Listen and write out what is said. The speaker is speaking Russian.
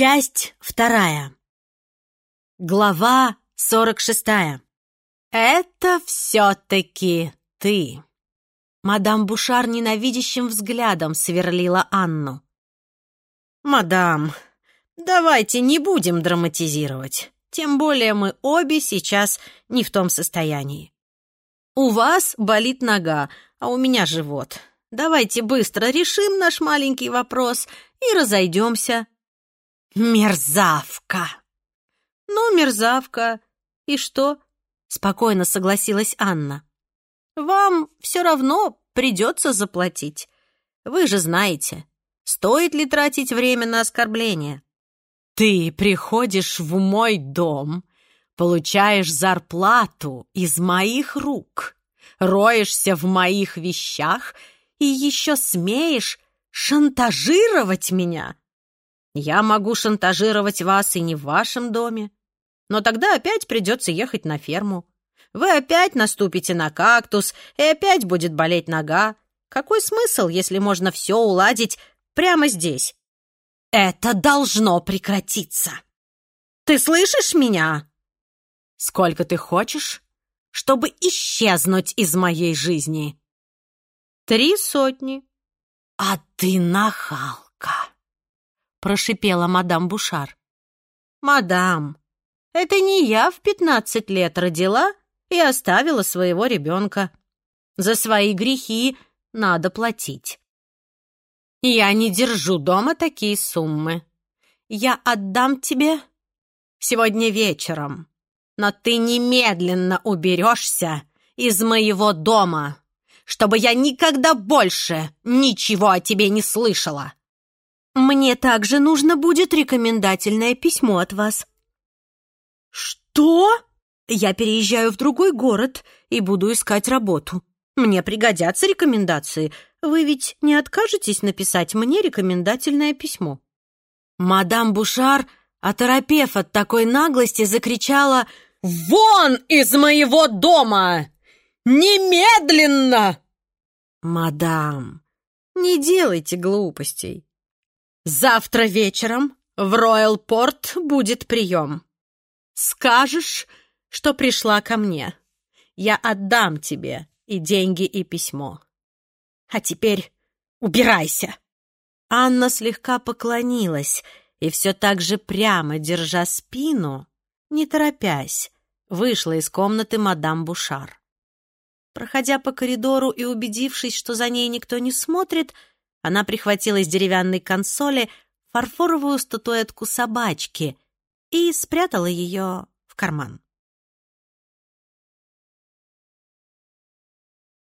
Часть вторая. Глава сорок шестая. «Это все-таки ты!» Мадам Бушар ненавидящим взглядом сверлила Анну. «Мадам, давайте не будем драматизировать. Тем более мы обе сейчас не в том состоянии. У вас болит нога, а у меня живот. Давайте быстро решим наш маленький вопрос и разойдемся. «Мерзавка!» «Ну, мерзавка. И что?» — спокойно согласилась Анна. «Вам все равно придется заплатить. Вы же знаете, стоит ли тратить время на оскорбление?» «Ты приходишь в мой дом, получаешь зарплату из моих рук, роешься в моих вещах и еще смеешь шантажировать меня?» Я могу шантажировать вас и не в вашем доме. Но тогда опять придется ехать на ферму. Вы опять наступите на кактус, и опять будет болеть нога. Какой смысл, если можно все уладить прямо здесь? Это должно прекратиться. Ты слышишь меня? Сколько ты хочешь, чтобы исчезнуть из моей жизни? Три сотни. А ты нахалка. — прошипела мадам Бушар. «Мадам, это не я в пятнадцать лет родила и оставила своего ребенка. За свои грехи надо платить. Я не держу дома такие суммы. Я отдам тебе сегодня вечером, но ты немедленно уберешься из моего дома, чтобы я никогда больше ничего о тебе не слышала. Мне также нужно будет рекомендательное письмо от вас. Что? Я переезжаю в другой город и буду искать работу. Мне пригодятся рекомендации. Вы ведь не откажетесь написать мне рекомендательное письмо? Мадам Бушар, оторопев от такой наглости, закричала «Вон из моего дома! Немедленно!» «Мадам, не делайте глупостей. Завтра вечером в Роyal-Порт будет прием. Скажешь, что пришла ко мне. Я отдам тебе и деньги, и письмо. А теперь убирайся!» Анна слегка поклонилась и все так же прямо, держа спину, не торопясь, вышла из комнаты мадам Бушар. Проходя по коридору и убедившись, что за ней никто не смотрит, она прихватила из деревянной консоли фарфоровую статуэтку собачки и спрятала ее в карман.